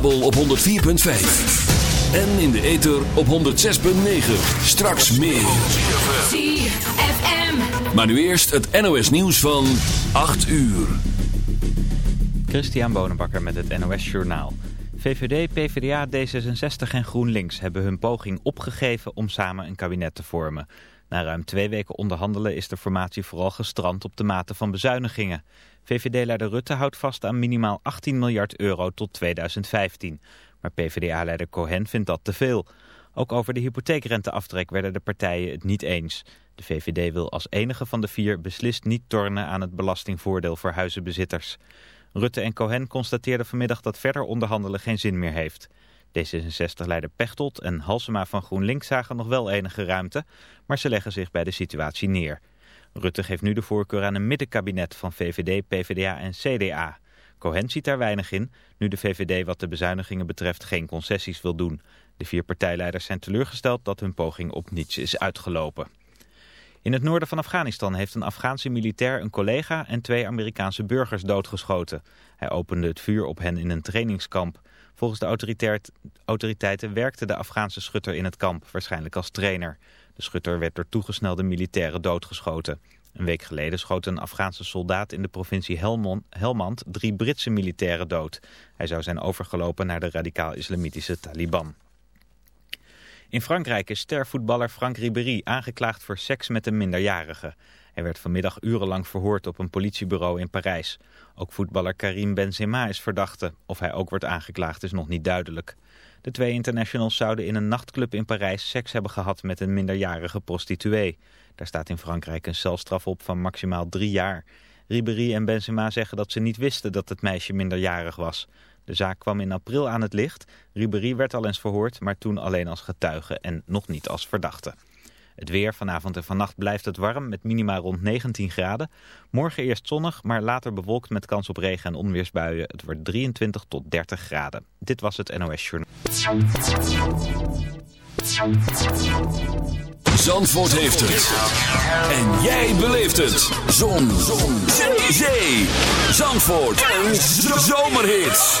kabel op 104.5. En in de ether op 106.9. Straks meer. ZFM. Maar nu eerst het NOS nieuws van 8 uur. Christian Bonenbakker met het NOS Journaal. VVD, PvdA, D66 en GroenLinks hebben hun poging opgegeven om samen een kabinet te vormen. Na ruim twee weken onderhandelen is de formatie vooral gestrand op de mate van bezuinigingen. VVD-leider Rutte houdt vast aan minimaal 18 miljard euro tot 2015. Maar PvdA-leider Cohen vindt dat te veel. Ook over de hypotheekrenteaftrek werden de partijen het niet eens. De VVD wil als enige van de vier beslist niet tornen aan het belastingvoordeel voor huizenbezitters. Rutte en Cohen constateerden vanmiddag dat verder onderhandelen geen zin meer heeft. D66-leider Pechtold en Halsema van GroenLinks zagen nog wel enige ruimte, maar ze leggen zich bij de situatie neer. Rutte geeft nu de voorkeur aan een middenkabinet van VVD, PvdA en CDA. Cohen ziet daar weinig in, nu de VVD wat de bezuinigingen betreft geen concessies wil doen. De vier partijleiders zijn teleurgesteld dat hun poging op niets is uitgelopen. In het noorden van Afghanistan heeft een Afghaanse militair een collega en twee Amerikaanse burgers doodgeschoten. Hij opende het vuur op hen in een trainingskamp. Volgens de autoriteiten werkte de Afghaanse schutter in het kamp, waarschijnlijk als trainer. De schutter werd door toegesnelde militairen doodgeschoten. Een week geleden schoot een Afghaanse soldaat in de provincie Helmand drie Britse militairen dood. Hij zou zijn overgelopen naar de radicaal-islamitische Taliban. In Frankrijk is stervoetballer Frank Ribéry aangeklaagd voor seks met een minderjarige. Hij werd vanmiddag urenlang verhoord op een politiebureau in Parijs. Ook voetballer Karim Benzema is verdachte. Of hij ook wordt aangeklaagd is nog niet duidelijk. De twee internationals zouden in een nachtclub in Parijs seks hebben gehad met een minderjarige prostituee. Daar staat in Frankrijk een celstraf op van maximaal drie jaar. Ribéry en Benzema zeggen dat ze niet wisten dat het meisje minderjarig was. De zaak kwam in april aan het licht. Ribéry werd al eens verhoord, maar toen alleen als getuige en nog niet als verdachte. Het weer vanavond en vannacht blijft het warm met minima rond 19 graden. Morgen eerst zonnig, maar later bewolkt met kans op regen en onweersbuien. Het wordt 23 tot 30 graden. Dit was het NOS Journal. Zandvoort heeft het. En jij beleeft het. Zon. Zon. Zee. Zandvoort. Een zomerhit.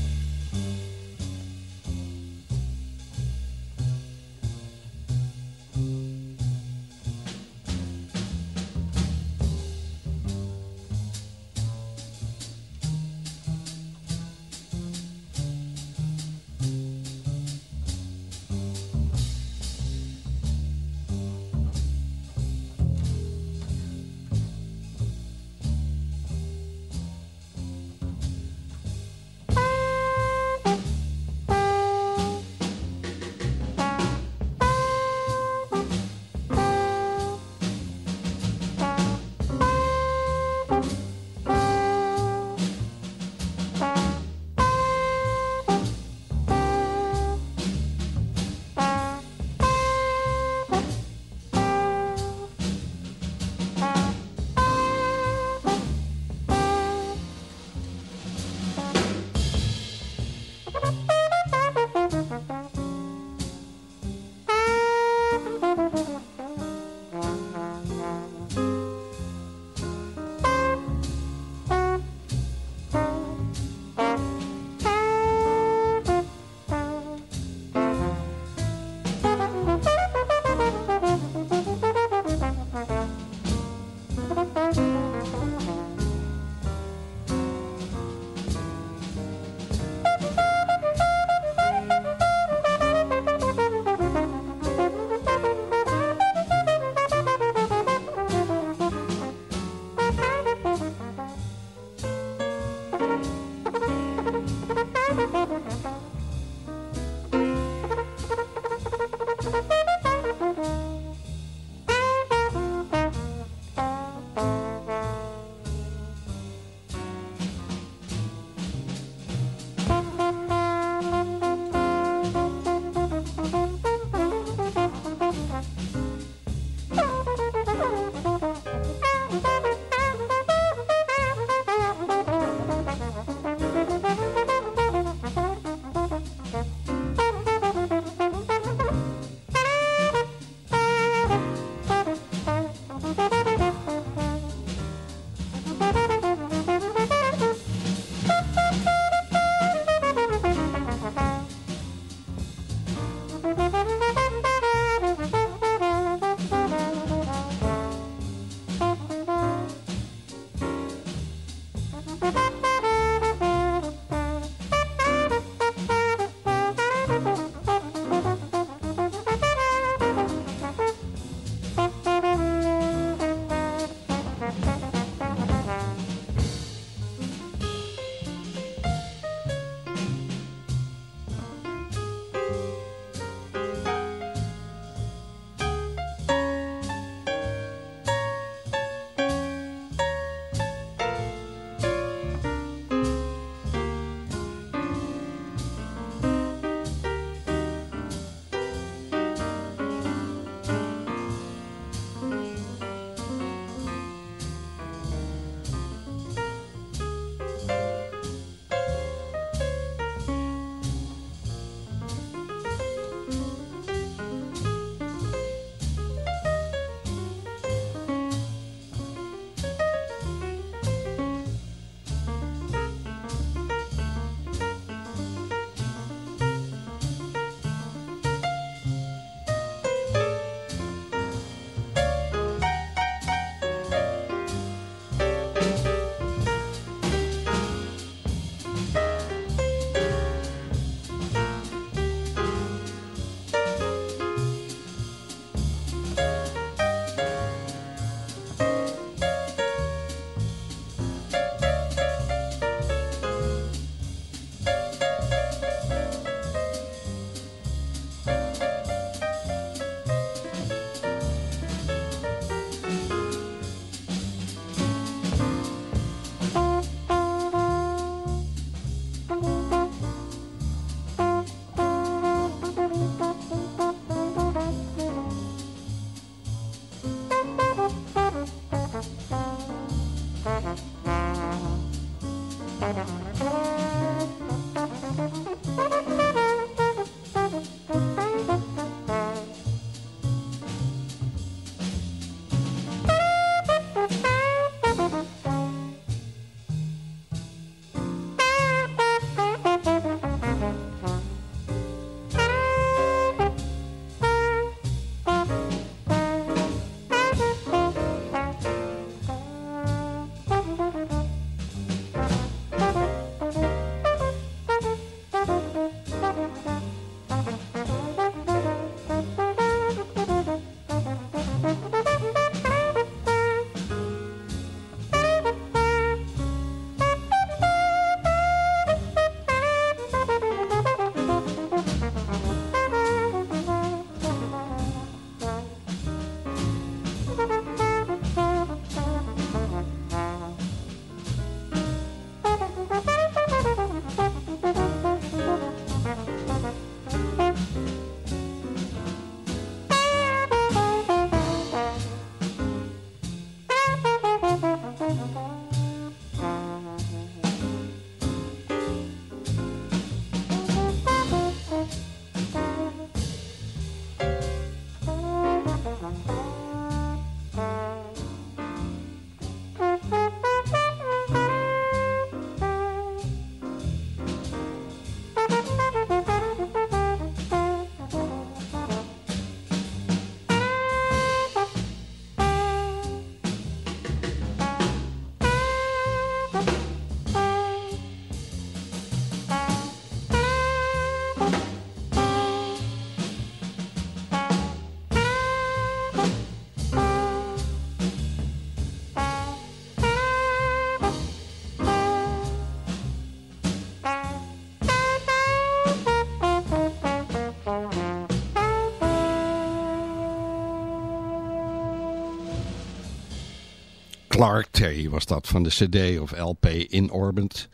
Clark Terry was dat van de cd of LP In Orbit.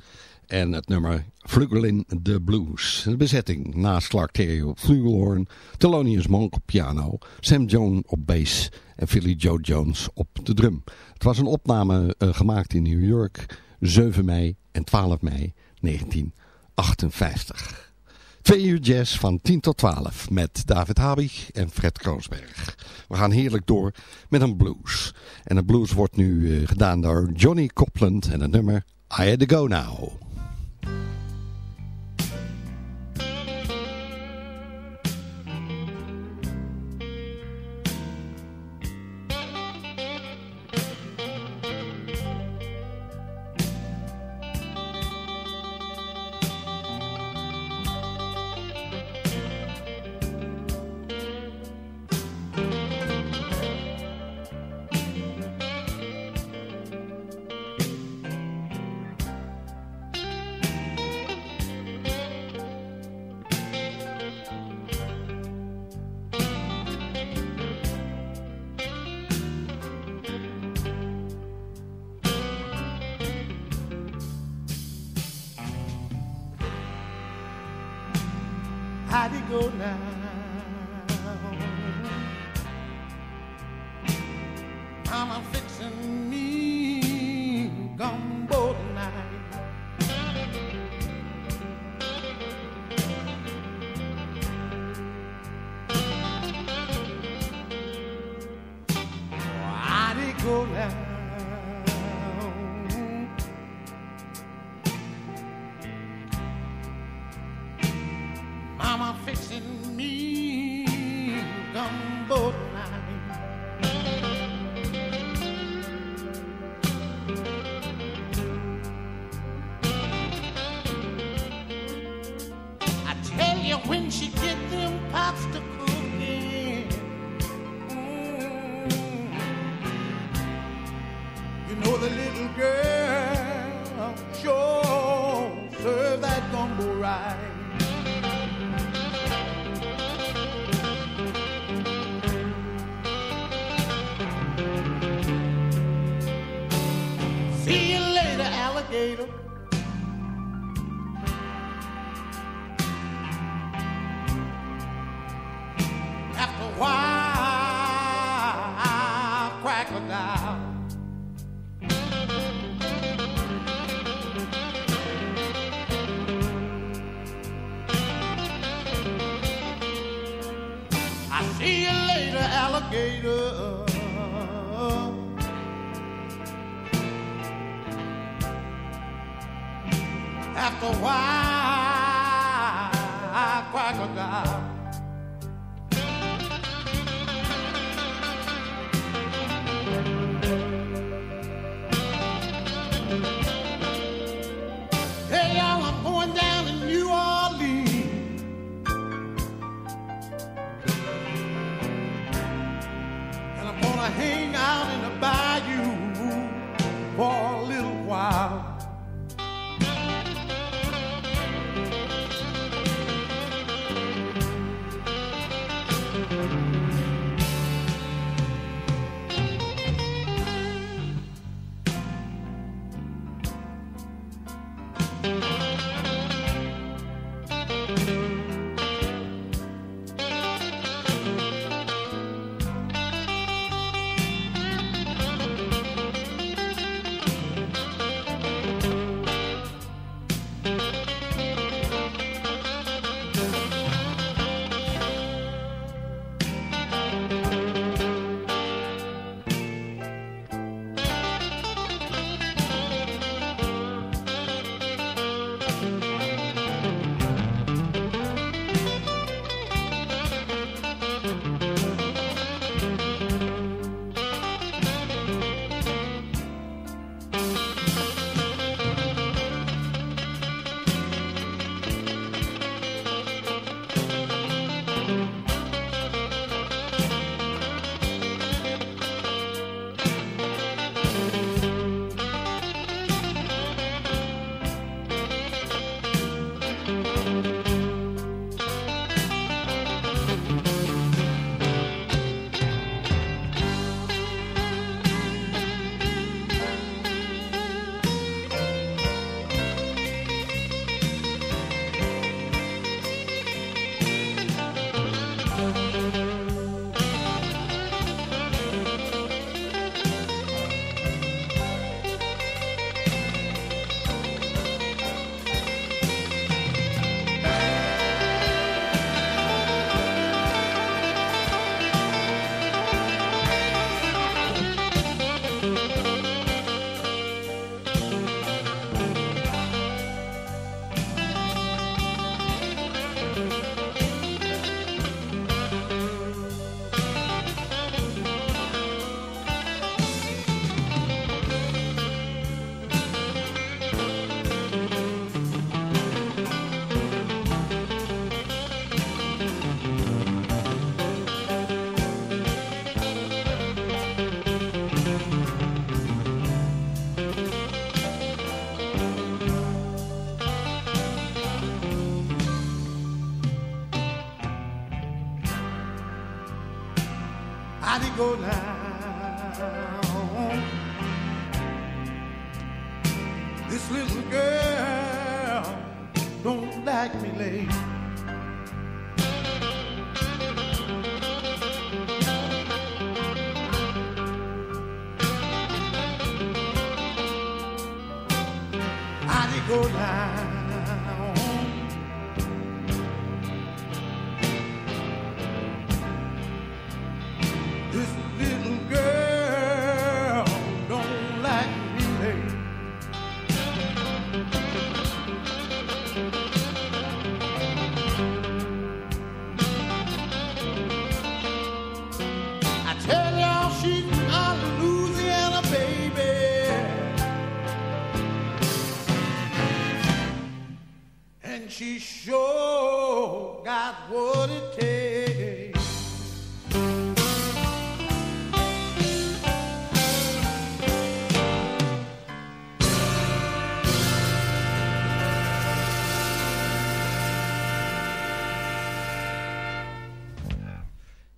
En het nummer Flugelin the Blues. De bezetting naast Clark Terry op flugelhorn, Thelonious Monk op piano, Sam Jones op bass en Philly Joe Jones op de drum. Het was een opname uh, gemaakt in New York 7 mei en 12 mei 1958. Twee uur jazz van 10 tot 12 met David Habig en Fred Kroosberg. We gaan heerlijk door met een blues. En de blues wordt nu uh, gedaan door Johnny Copland en het nummer I Had To Go Now. Go now.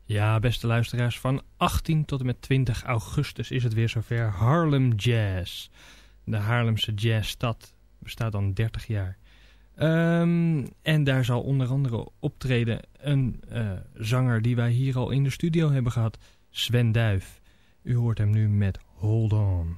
Ja, beste luisteraars, van 18 tot en met 20 augustus is het weer zover Harlem Jazz. De Haarlemse jazzstad bestaat dan 30 jaar. Ehm, en daar zal onder andere optreden een eh, zanger die wij hier al in de studio hebben gehad, Sven Duif. U hoort hem nu met Hold On.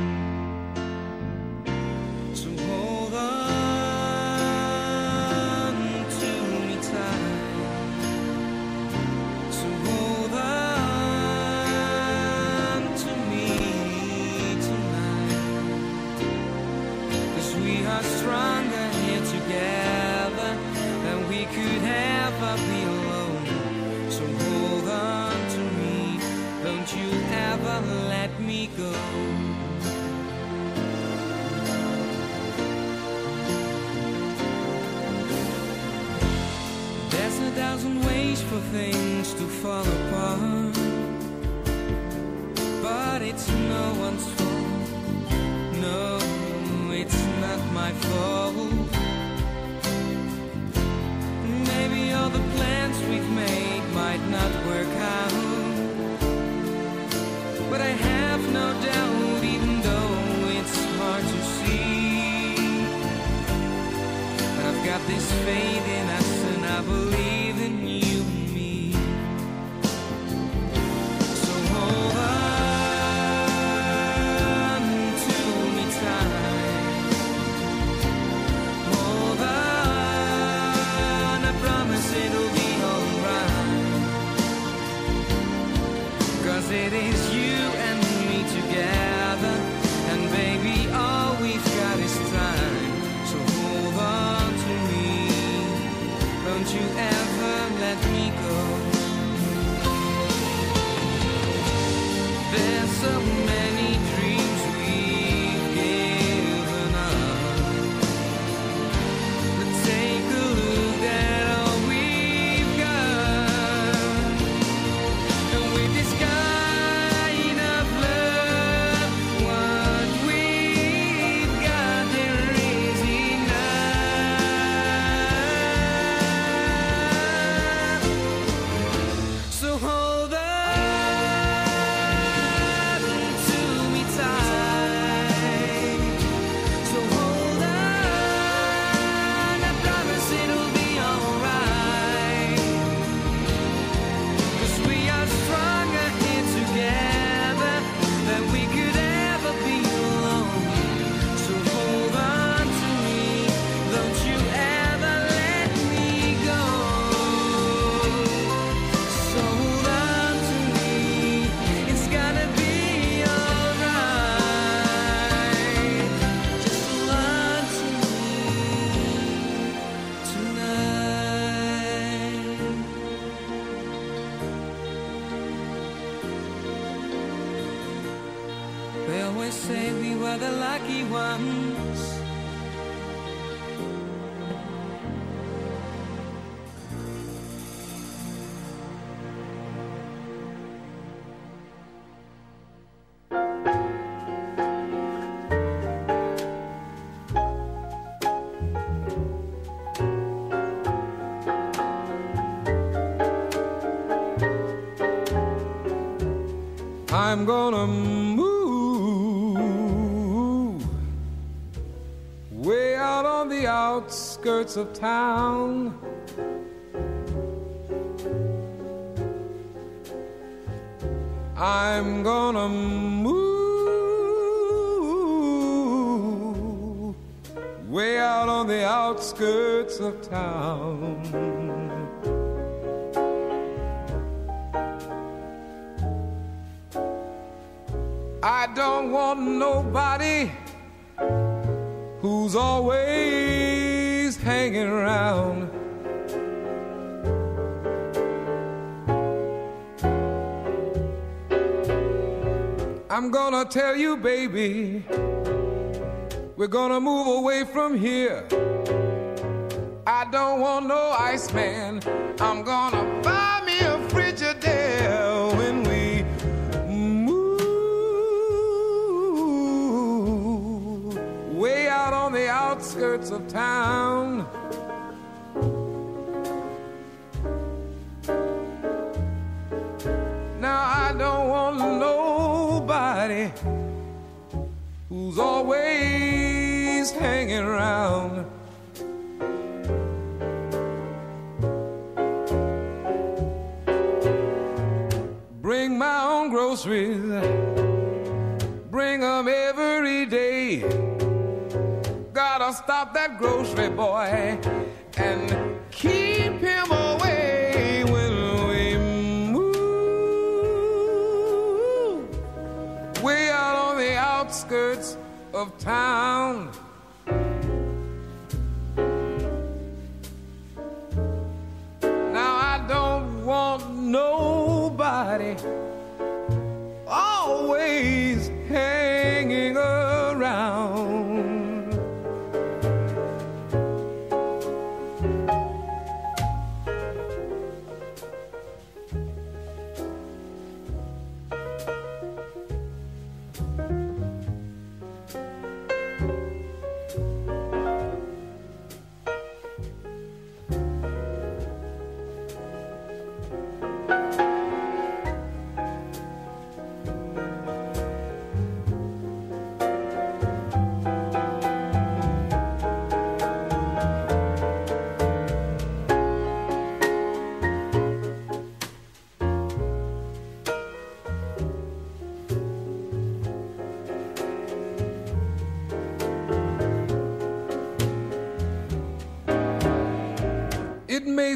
Go. There's a thousand ways for things to fall apart, but it's no one's fault. No, it's not my fault. Of town. I'm gonna move way out on the outskirts of town. I don't want nobody who's always I'm gonna tell you, baby, we're gonna move away from here. I don't want no Iceman. I'm gonna buy me a Frigidaire when we move way out on the outskirts of town. Who's always hanging around. Bring my own groceries, bring 'em every day. Gotta stop that grocery boy of town.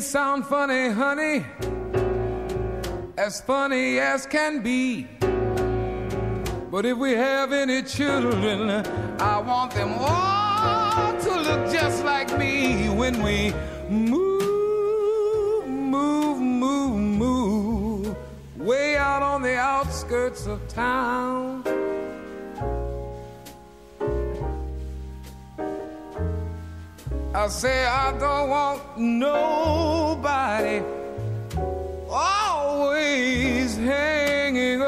Sound funny, honey, as funny as can be. But if we have any children, I want them all to look just like me when we move, move, move, move, way out on the outskirts of town. I say I don't want nobody always hanging around.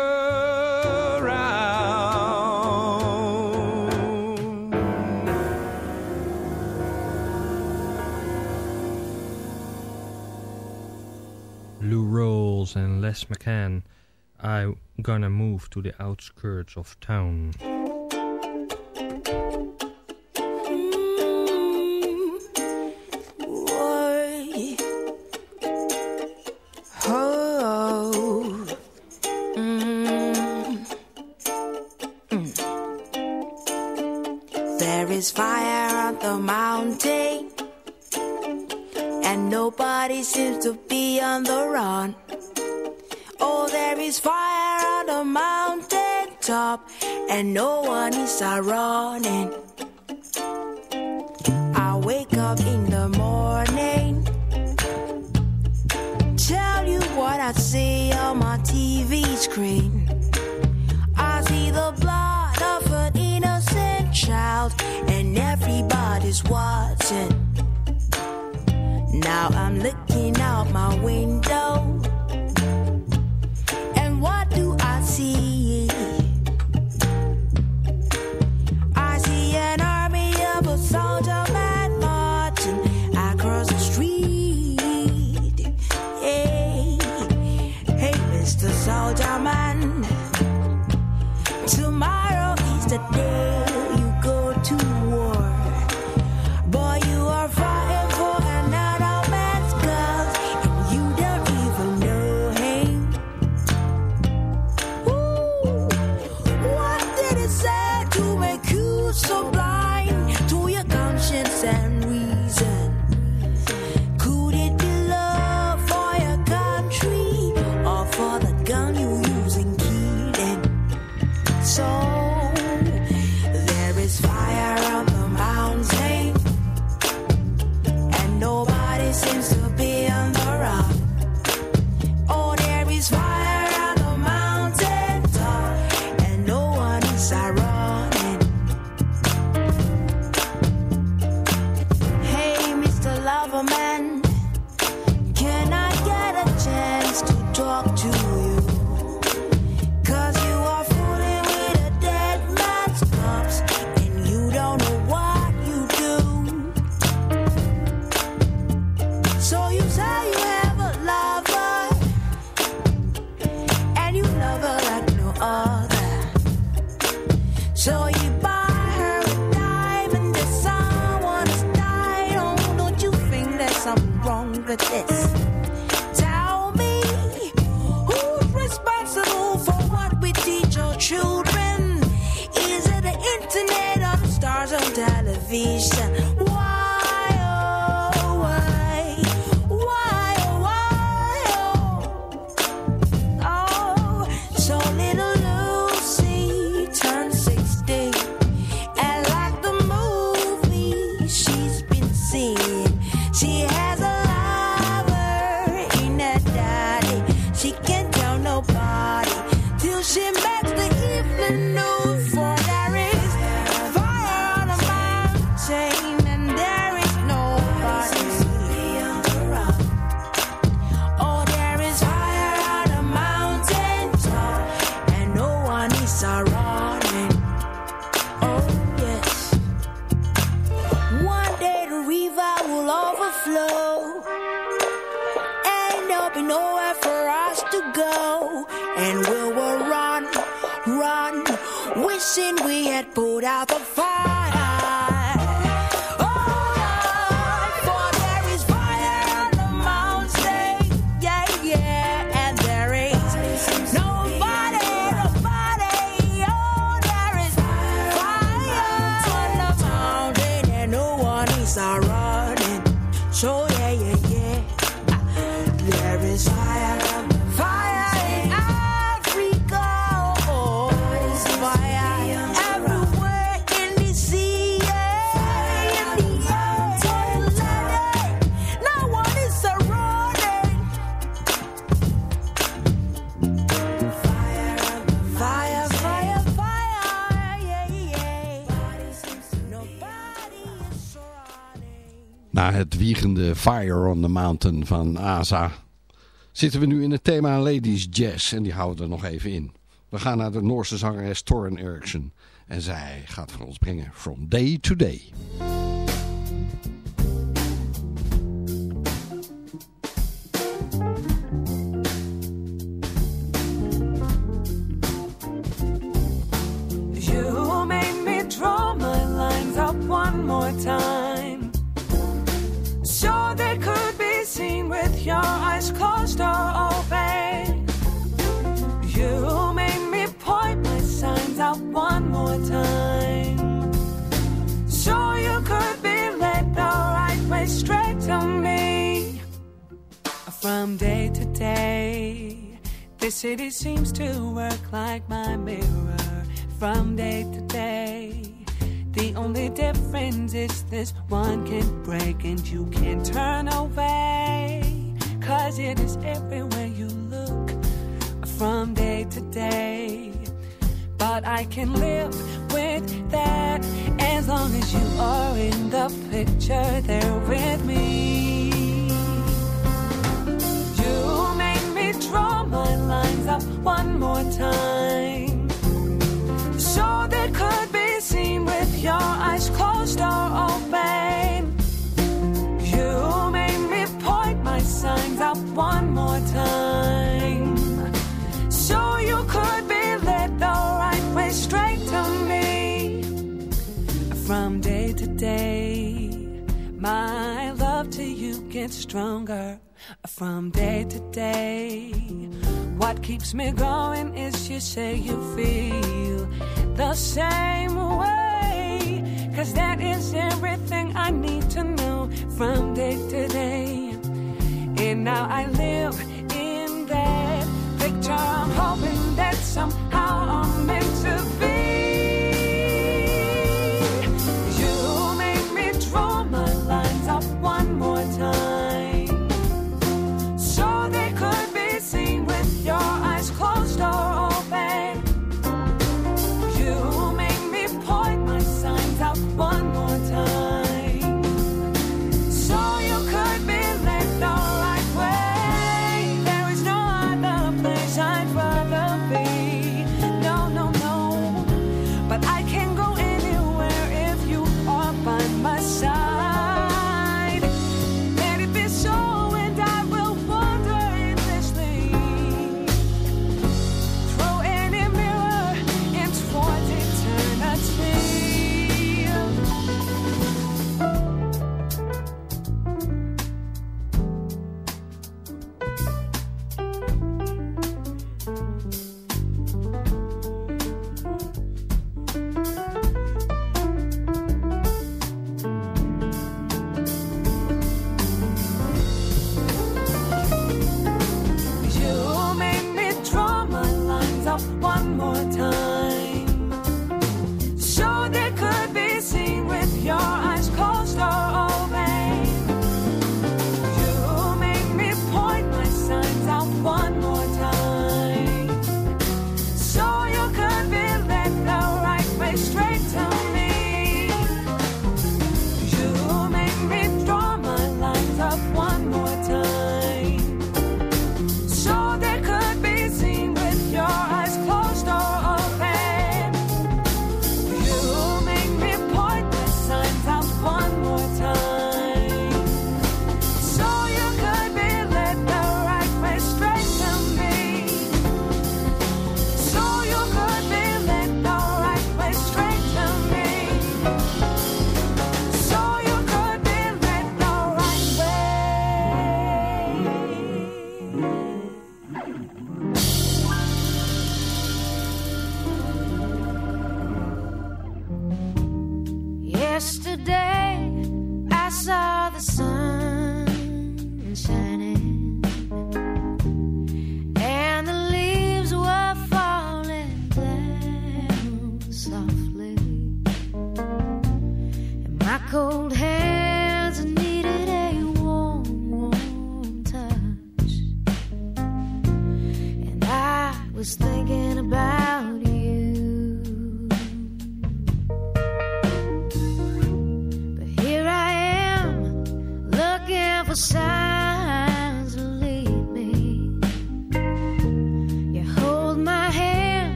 Lou Rawls and Les McCann. I'm gonna move to the outskirts of town. we had put out the fire. Na het wiegende Fire on the Mountain van ASA zitten we nu in het thema Ladies Jazz en die houden er nog even in. We gaan naar de Noorse zangeres Torin Eriksson en zij gaat voor ons brengen From Day to Day. The city seems to work like my mirror from day to day. The only difference is this one can break and you can turn away. Cause it is everywhere you look from day to day. But I can live with that as long as you are in the picture there with me. one more time. so show that could be seen with your eyes closed or open. You made me point my signs up one more time. So you could be led the right way straight to me. From day to day, my love to you gets stronger. From day to day. What keeps me going is you say you feel the same way. Cause that is everything I need to know from day to day. And now I live in that picture. I'm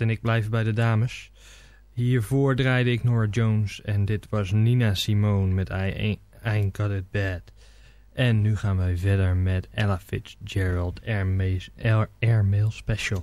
En ik blijf bij de dames. Hiervoor draaide ik Nora Jones en dit was Nina Simone met I Ain't Got It Bad. En nu gaan wij verder met Ella Fitzgerald Airmail Air, Special.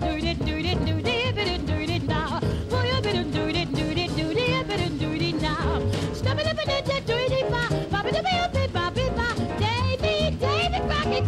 Do it, do it, do it.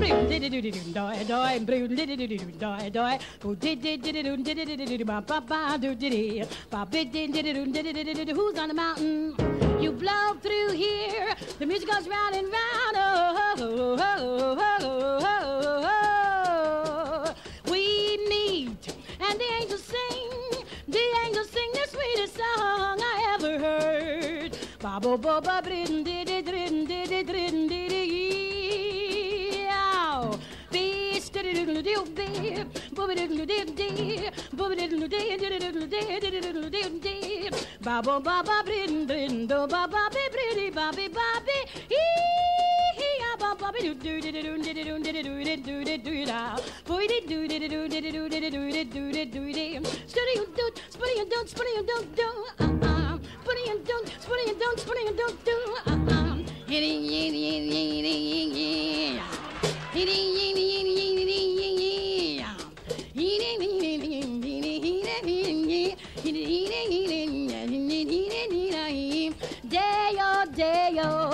brew did it do die die brew did it do die die who did did did it did it did it ba ba ba do did it ba bid did it did it did it who's on the mountain? You blow through here. The music goes round and round. Oh, oh, oh, oh, oh, oh, oh. oh, oh, oh. we need and the angels sing. The angels sing the sweetest song I ever heard. Ba bo bo ba did it did it did it did it ba ba brin brin do ba ba be briddy ba be ba be. Ee ya ba ba be doo doo doo doo doo doo doo doo doo doo doo da. Boy dee doo doo doo doo doo doo doo doo doo doo doo dee. Steady you don't, spinning you don't, spinning you don't do. Uh uh. Spinning you don't, spinning you don't, spinning you don't do. Uh uh. Hitty yitty yitty yitty yitty. Hitty yitty yitty yitty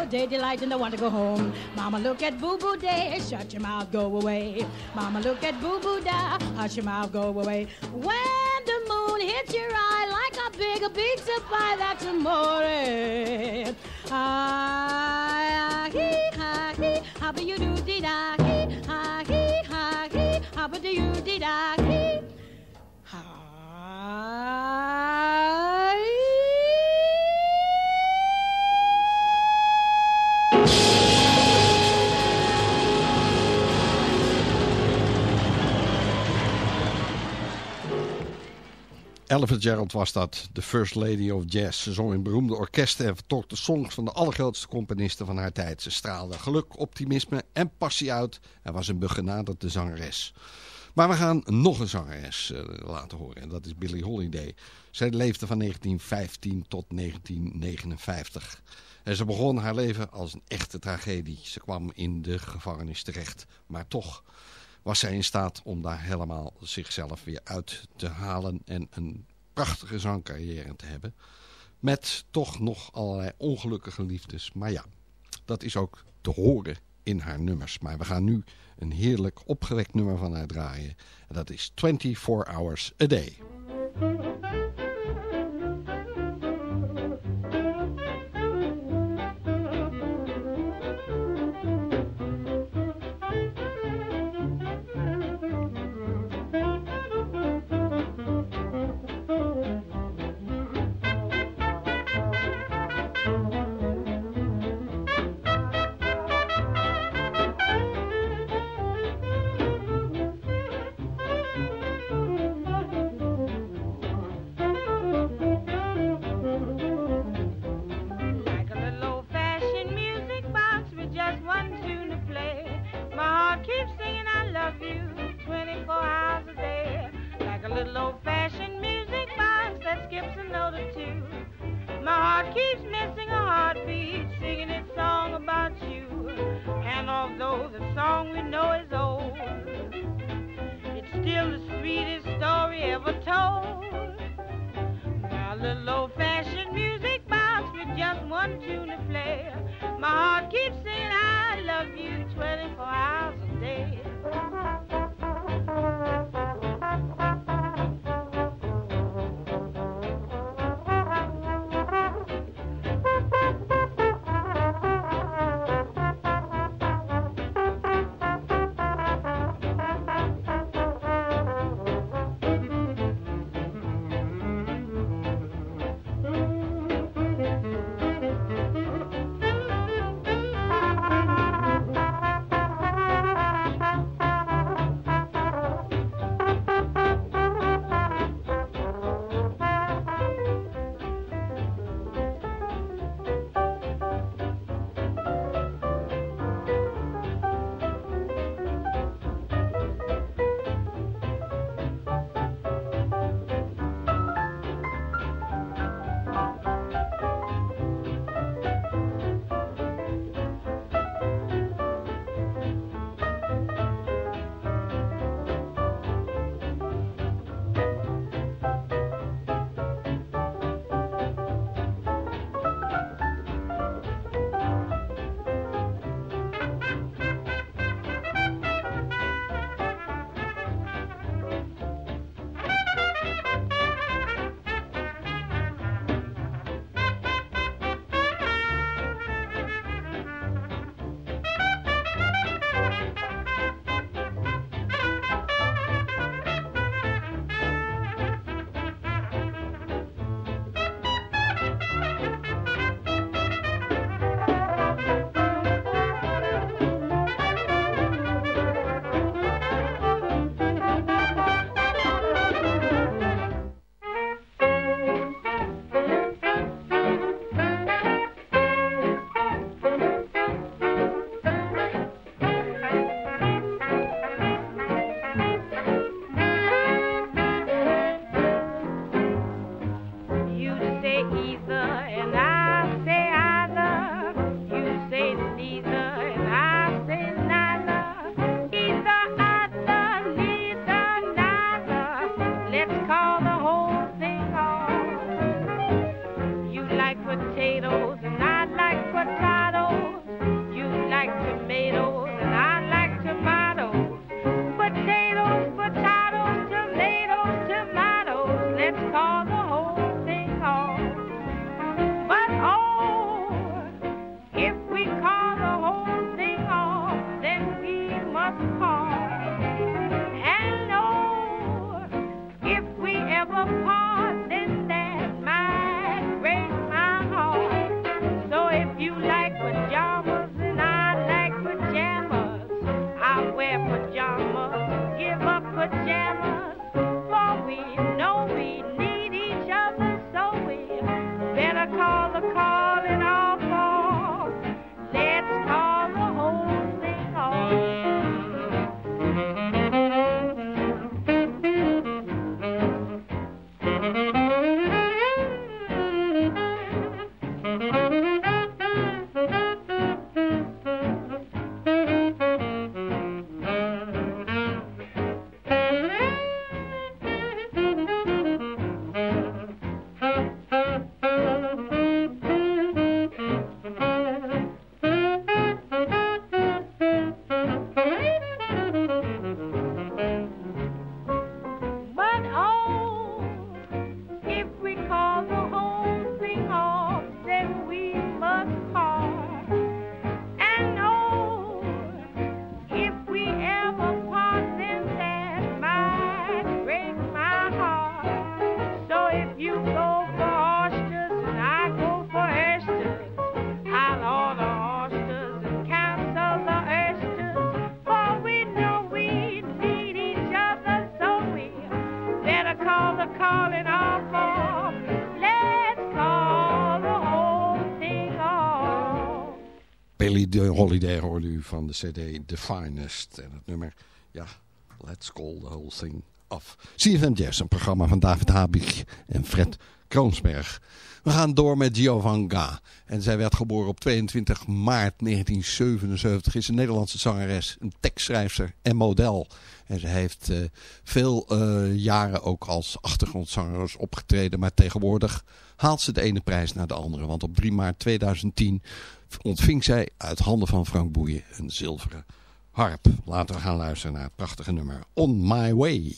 Day delight and I want to go home. Mama look at boo boo day, shut your mouth, go away. Mama look at boo boo da, hush your mouth, go away. When the moon hits your eye like a big pizza pie, that's amore. Ah, hee, ha, hee, how do you do, dee da, Ella Fitzgerald was dat, de First Lady of Jazz. Ze zong in beroemde orkesten en vertolkte songs van de allergrootste componisten van haar tijd. Ze straalde geluk, optimisme en passie uit en was een begenaderde zangeres. Maar we gaan nog een zangeres eh, laten horen en dat is Billie Holiday. Zij leefde van 1915 tot 1959. En ze begon haar leven als een echte tragedie. Ze kwam in de gevangenis terecht, maar toch was zij in staat om daar helemaal zichzelf weer uit te halen en een prachtige zangcarrière te hebben. Met toch nog allerlei ongelukkige liefdes. Maar ja, dat is ook te horen in haar nummers. Maar we gaan nu een heerlijk opgewekt nummer van haar draaien. En dat is 24 Hours a Day. Little old-fashioned music box that skips a note or two. My heart keeps missing a heartbeat, singing its song about you. And although the song we know is old, it's still the sweetest story ever told. Now, little old-fashioned music box with just one tune to play. My heart keeps saying I love you 24 hours a day. de Holiday hoorde u van de cd The Finest. En het nummer, ja, Let's Call the Whole Thing Off. CFM Jazz, een programma van David Habig en Fred Kroonsberg. We gaan door met Giovanna. En zij werd geboren op 22 maart 1977. Is een Nederlandse zangeres, een tekstschrijfster en model. En ze heeft eh, veel eh, jaren ook als achtergrondzangeres opgetreden. Maar tegenwoordig haalt ze de ene prijs naar de andere. Want op 3 maart 2010 ontving zij uit handen van Frank Boeien een zilveren harp. Laten we gaan luisteren naar het prachtige nummer On My Way.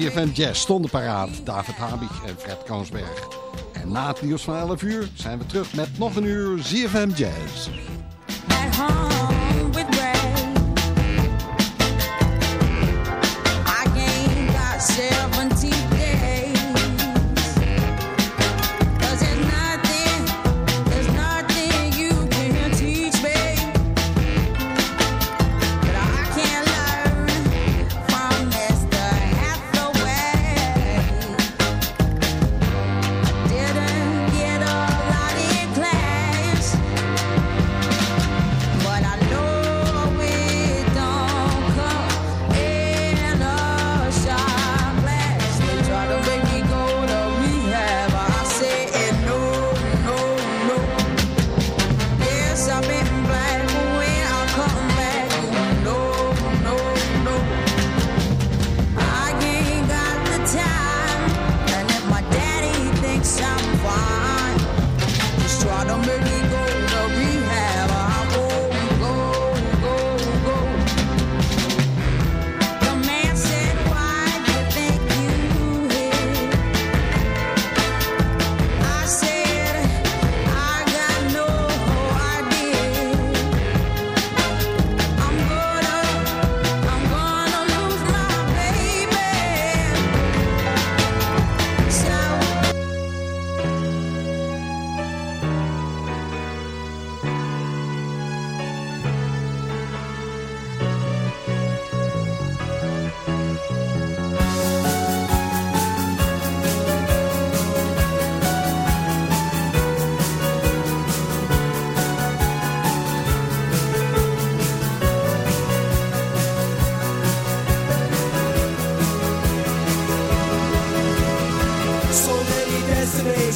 ZFM Jazz stonden paraat. David Habig en Fred Koonsberg. En na het nieuws van 11 uur zijn we terug met nog een uur ZFM Jazz.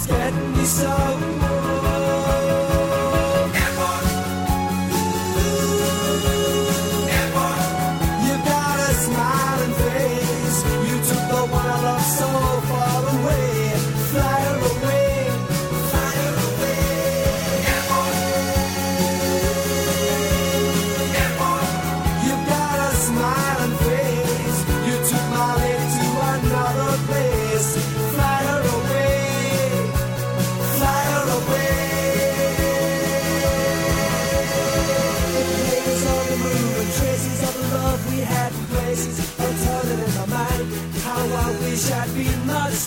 It's getting me so.